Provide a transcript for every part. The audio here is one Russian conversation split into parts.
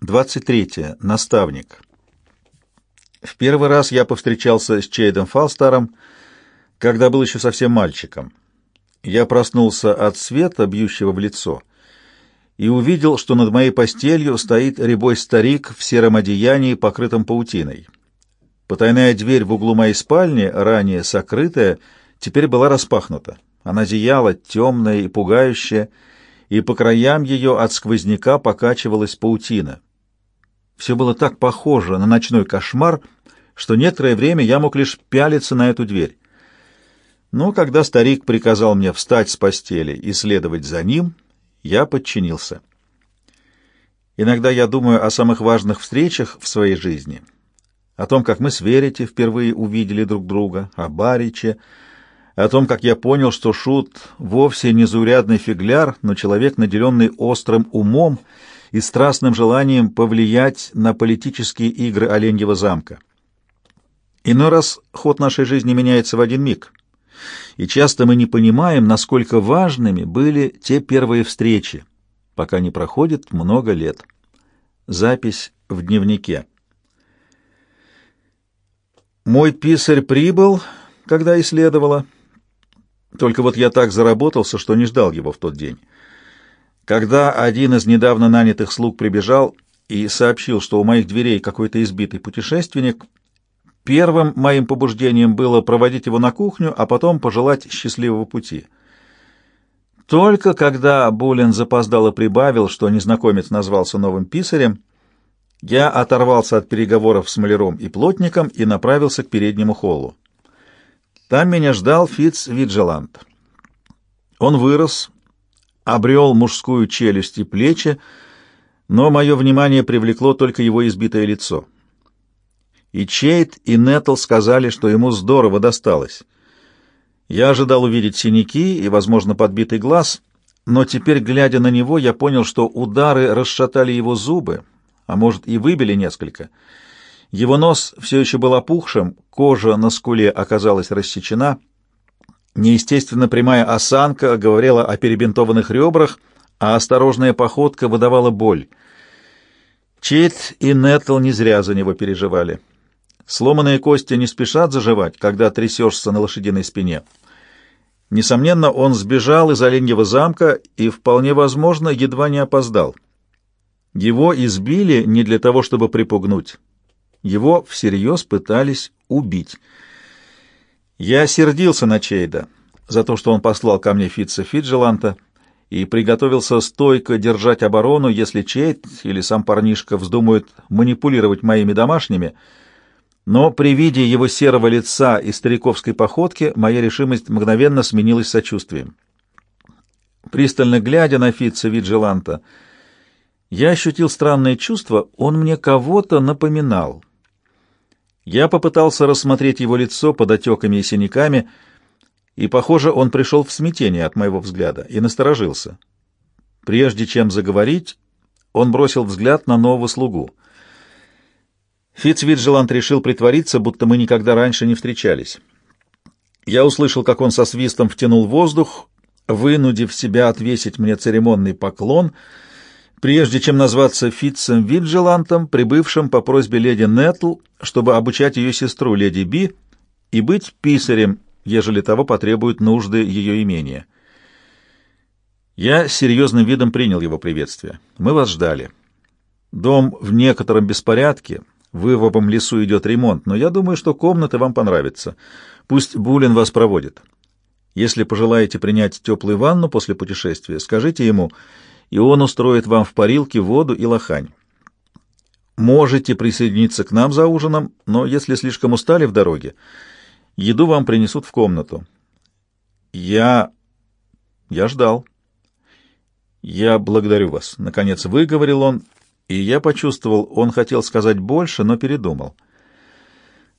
23. Наставник. В первый раз я повстречался с Чейдом Фалстаром, когда был еще совсем мальчиком. Я проснулся от света, бьющего в лицо, и увидел, что над моей постелью стоит рябой старик в сером одеянии, покрытом паутиной. Потайная дверь в углу моей спальни, ранее сокрытая, теперь была распахнута. Она зияла, темная и пугающая, и по краям ее от сквозняка покачивалась паутина. Все было так похоже на ночной кошмар, что некоторое время я мог лишь пялиться на эту дверь. Но когда старик приказал мне встать с постели и следовать за ним, я подчинился. Иногда я думаю о самых важных встречах в своей жизни, о том, как мы с Верите впервые увидели друг друга, о Бариче, о том, как я понял, что Шут вовсе не заурядный фигляр, но человек, наделенный острым умом и страстным желанием повлиять на политические игры Оленьего замка. Иной раз ход нашей жизни меняется в один миг, и часто мы не понимаем, насколько важными были те первые встречи, пока не проходит много лет. Запись в дневнике. Мой писарь прибыл, когда и только вот я так заработался, что не ждал его в тот день. Когда один из недавно нанятых слуг прибежал и сообщил, что у моих дверей какой-то избитый путешественник, первым моим побуждением было проводить его на кухню, а потом пожелать счастливого пути. Только когда Булин запоздало прибавил, что незнакомец назвался новым писарем, я оторвался от переговоров с маляром и плотником и направился к переднему холлу. Там меня ждал Фитц Виджеланд. Он вырос, обрел мужскую челюсть и плечи, но мое внимание привлекло только его избитое лицо. И Чейт, и Нетл сказали, что ему здорово досталось. Я ожидал увидеть синяки и, возможно, подбитый глаз, но теперь, глядя на него, я понял, что удары расшатали его зубы, а может и выбили несколько — его нос все еще был опухшим, кожа на скуле оказалась рассечена. Неестественно прямая осанка говорила о перебинтованных ребрах, а осторожная походка выдавала боль. Чейт и Нетл не зря за него переживали. Сломанные кости не спешат заживать, когда трясешься на лошадиной спине. Несомненно, он сбежал из Оленьего замка и, вполне возможно, едва не опоздал. Его избили не для того, чтобы припугнуть. Его всерьез пытались убить. Я сердился на Чейда за то, что он послал ко мне Фитца Фиджеланта и приготовился стойко держать оборону, если Чейд или сам парнишка вздумают манипулировать моими домашними, но при виде его серого лица и стариковской походки моя решимость мгновенно сменилась сочувствием. Пристально глядя на Фитца Виджеланта, я ощутил странное чувство, он мне кого-то напоминал. Я попытался рассмотреть его лицо под отеками и синяками, и, похоже, он пришел в смятение от моего взгляда и насторожился. Прежде чем заговорить, он бросил взгляд на нового слугу. Фитцвиджеланд решил притвориться, будто мы никогда раньше не встречались. Я услышал, как он со свистом втянул воздух, вынудив себя отвесить мне церемонный поклон — прежде чем назваться Фитцем Виджелантом, прибывшим по просьбе леди Нетл, чтобы обучать ее сестру, леди Би, и быть писарем, ежели того потребуют нужды ее имения. Я серьезным видом принял его приветствие. Мы вас ждали. Дом в некотором беспорядке, в Ивовом лесу идет ремонт, но я думаю, что комнаты вам понравятся. Пусть Булин вас проводит. Если пожелаете принять теплую ванну после путешествия, скажите ему — и он устроит вам в парилке воду и лохань. Можете присоединиться к нам за ужином, но если слишком устали в дороге, еду вам принесут в комнату. Я... я ждал. Я благодарю вас. Наконец выговорил он, и я почувствовал, он хотел сказать больше, но передумал.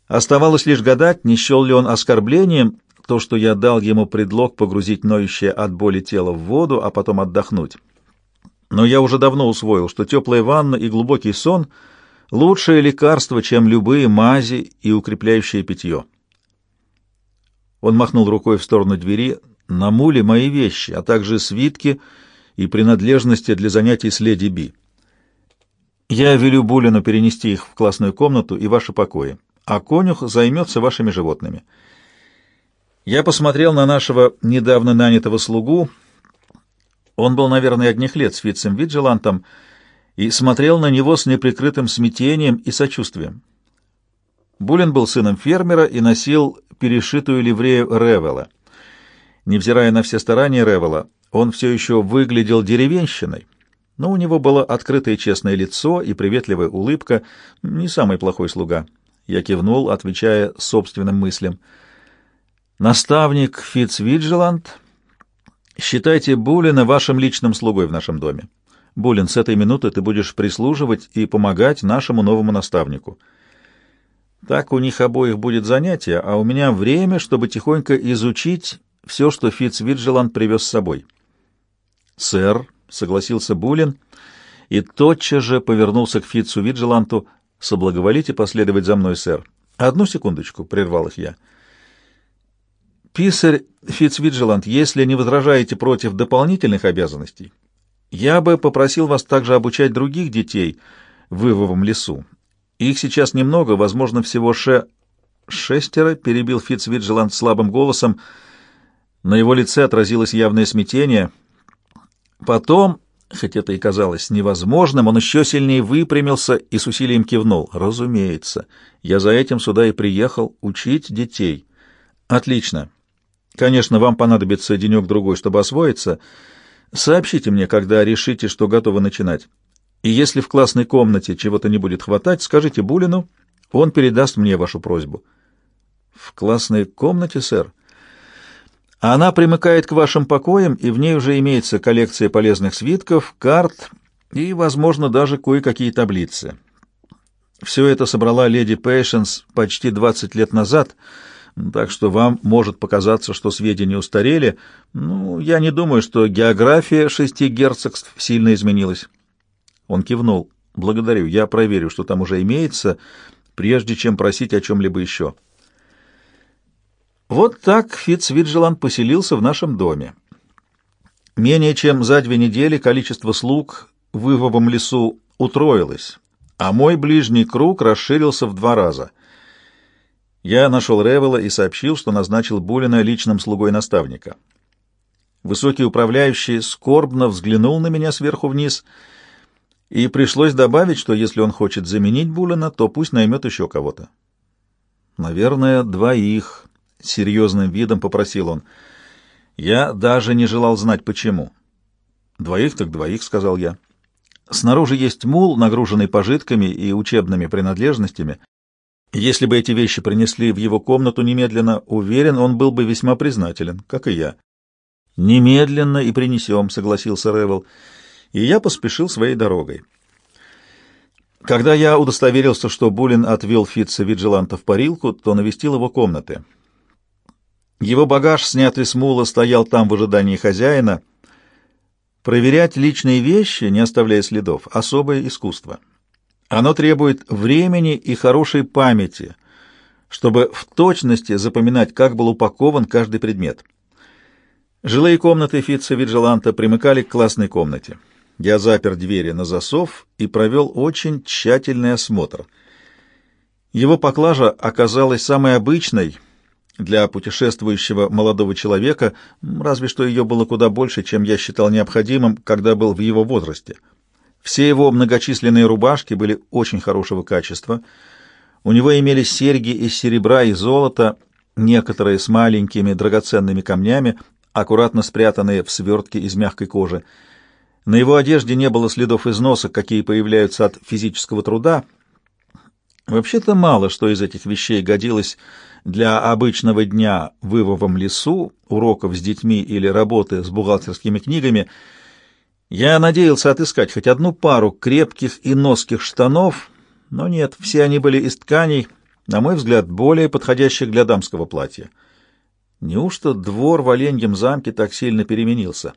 Оставалось лишь гадать, не счел ли он оскорблением то, что я дал ему предлог погрузить ноющее от боли тело в воду, а потом отдохнуть. Но я уже давно усвоил, что теплая ванна и глубокий сон — лучшее лекарство, чем любые мази и укрепляющее питье. Он махнул рукой в сторону двери. «На муле мои вещи, а также свитки и принадлежности для занятий с леди Би». Я велю Булину перенести их в классную комнату и ваши покои, а конюх займется вашими животными. Я посмотрел на нашего недавно нанятого слугу. Он был, наверное, одних лет с вицем-виджилантом и смотрел на него с неприкрытым смятением и сочувствием. Булин был сыном фермера и носил перешитую ливрею Ревела. Невзирая на все старания Ревела, он все еще выглядел деревенщиной, но у него было открытое честное лицо и приветливая улыбка, не самый плохой слуга. Я кивнул, отвечая собственным мыслям. «Наставник Фитцвиджеланд, считайте Булина вашим личным слугой в нашем доме. Булин, с этой минуты ты будешь прислуживать и помогать нашему новому наставнику». Так у них обоих будет занятие, а у меня время, чтобы тихонько изучить все, что Фитцвиджеланд привез с собой. «Сэр», — согласился Булин, и тотчас же повернулся к Фитцу Виджеланту. «Соблаговолите последовать за мной, сэр». «Одну секундочку», — прервал их я. «Писарь Фитцвиджеланд, если не возражаете против дополнительных обязанностей, я бы попросил вас также обучать других детей в Ивовом лесу. Их сейчас немного, возможно, всего ше... шестеро, перебил Фитцвиджеланд слабым голосом. На его лице отразилось явное смятение. Потом, хоть это и казалось невозможным, он еще сильнее выпрямился и с усилием кивнул. «Разумеется, я за этим сюда и приехал учить детей». «Отлично. Конечно, вам понадобится денек-другой, чтобы освоиться. Сообщите мне, когда решите, что готовы начинать». И если в классной комнате чего-то не будет хватать, скажите Булину, он передаст мне вашу просьбу. В классной комнате, сэр? Она примыкает к вашим покоям, и в ней уже имеется коллекция полезных свитков, карт и, возможно, даже кое-какие таблицы. Все это собрала леди Пейшенс почти 20 лет назад, так что вам может показаться, что сведения устарели. Ну, я не думаю, что география шести герцогств сильно изменилась. Он кивнул. «Благодарю. Я проверю, что там уже имеется, прежде чем просить о чем-либо еще». Вот так Фитцвиджеланд поселился в нашем доме. Менее чем за две недели количество слуг в Ивовом лесу утроилось, а мой ближний круг расширился в два раза. Я нашел Ревела и сообщил, что назначил Булина личным слугой наставника. Высокий управляющий скорбно взглянул на меня сверху вниз — и пришлось добавить, что если он хочет заменить Булина, то пусть наймет еще кого-то. «Наверное, двоих», — серьезным видом попросил он. Я даже не желал знать, почему. «Двоих так двоих», — сказал я. «Снаружи есть мул, нагруженный пожитками и учебными принадлежностями. Если бы эти вещи принесли в его комнату немедленно, уверен, он был бы весьма признателен, как и я». «Немедленно и принесем», — согласился Ревел и я поспешил своей дорогой. Когда я удостоверился, что Булин отвел Фитца Виджиланта в парилку, то навестил его комнаты. Его багаж, снятый с мула, стоял там в ожидании хозяина. Проверять личные вещи, не оставляя следов, — особое искусство. Оно требует времени и хорошей памяти, чтобы в точности запоминать, как был упакован каждый предмет. Жилые комнаты Фитца Виджиланта примыкали к классной комнате. Я запер двери на засов и провел очень тщательный осмотр. Его поклажа оказалась самой обычной для путешествующего молодого человека, разве что ее было куда больше, чем я считал необходимым, когда был в его возрасте. Все его многочисленные рубашки были очень хорошего качества. У него имелись серьги из серебра и золота, некоторые с маленькими драгоценными камнями, аккуратно спрятанные в свертке из мягкой кожи. На его одежде не было следов износа, какие появляются от физического труда. Вообще-то мало что из этих вещей годилось для обычного дня в Ивовом лесу, уроков с детьми или работы с бухгалтерскими книгами. Я надеялся отыскать хоть одну пару крепких и носких штанов, но нет, все они были из тканей, на мой взгляд, более подходящих для дамского платья. Неужто двор в Оленьем замке так сильно переменился?»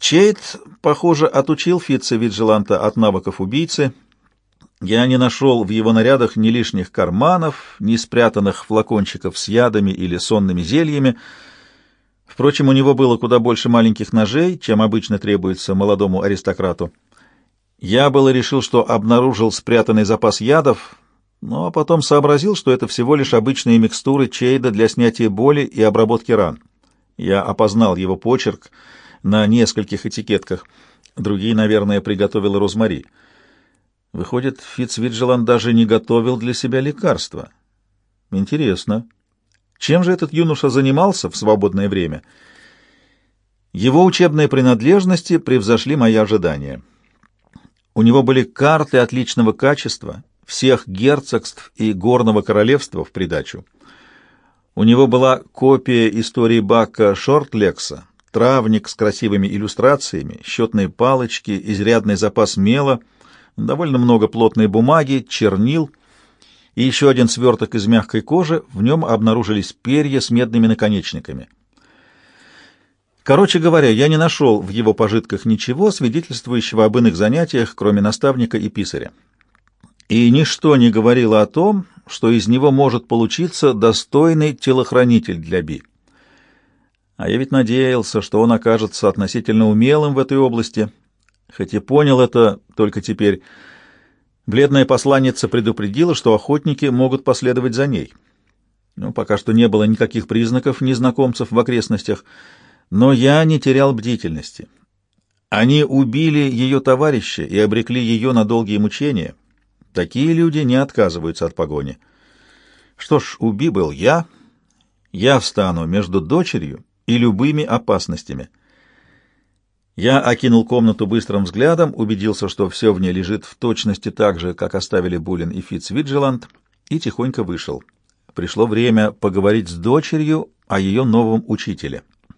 Чейт, похоже, отучил Фитца Виджиланта от навыков убийцы. Я не нашел в его нарядах ни лишних карманов, ни спрятанных флакончиков с ядами или сонными зельями. Впрочем, у него было куда больше маленьких ножей, чем обычно требуется молодому аристократу. Я было решил, что обнаружил спрятанный запас ядов, но потом сообразил, что это всего лишь обычные микстуры Чейда для снятия боли и обработки ран. Я опознал его почерк на нескольких этикетках. Другие, наверное, приготовила Розмари. Выходит, Фитцвиджелан даже не готовил для себя лекарства. Интересно. Чем же этот юноша занимался в свободное время? Его учебные принадлежности превзошли мои ожидания. У него были карты отличного качества, всех герцогств и горного королевства в придачу. У него была копия истории Бака Шортлекса, травник с красивыми иллюстрациями, счетные палочки, изрядный запас мела — довольно много плотной бумаги, чернил и еще один сверток из мягкой кожи, в нем обнаружились перья с медными наконечниками. Короче говоря, я не нашел в его пожитках ничего, свидетельствующего об иных занятиях, кроме наставника и писаря. И ничто не говорило о том, что из него может получиться достойный телохранитель для Би. А я ведь надеялся, что он окажется относительно умелым в этой области, хоть и понял это только теперь. Бледная посланница предупредила, что охотники могут последовать за ней. Ну, пока что не было никаких признаков незнакомцев в окрестностях, но я не терял бдительности. Они убили ее товарища и обрекли ее на долгие мучения. Такие люди не отказываются от погони. Что ж, уби был я, я встану между дочерью и любыми опасностями — я окинул комнату быстрым взглядом, убедился, что все в ней лежит в точности так же, как оставили Булин и Фитцвиджиланд, и тихонько вышел. Пришло время поговорить с дочерью о ее новом учителе.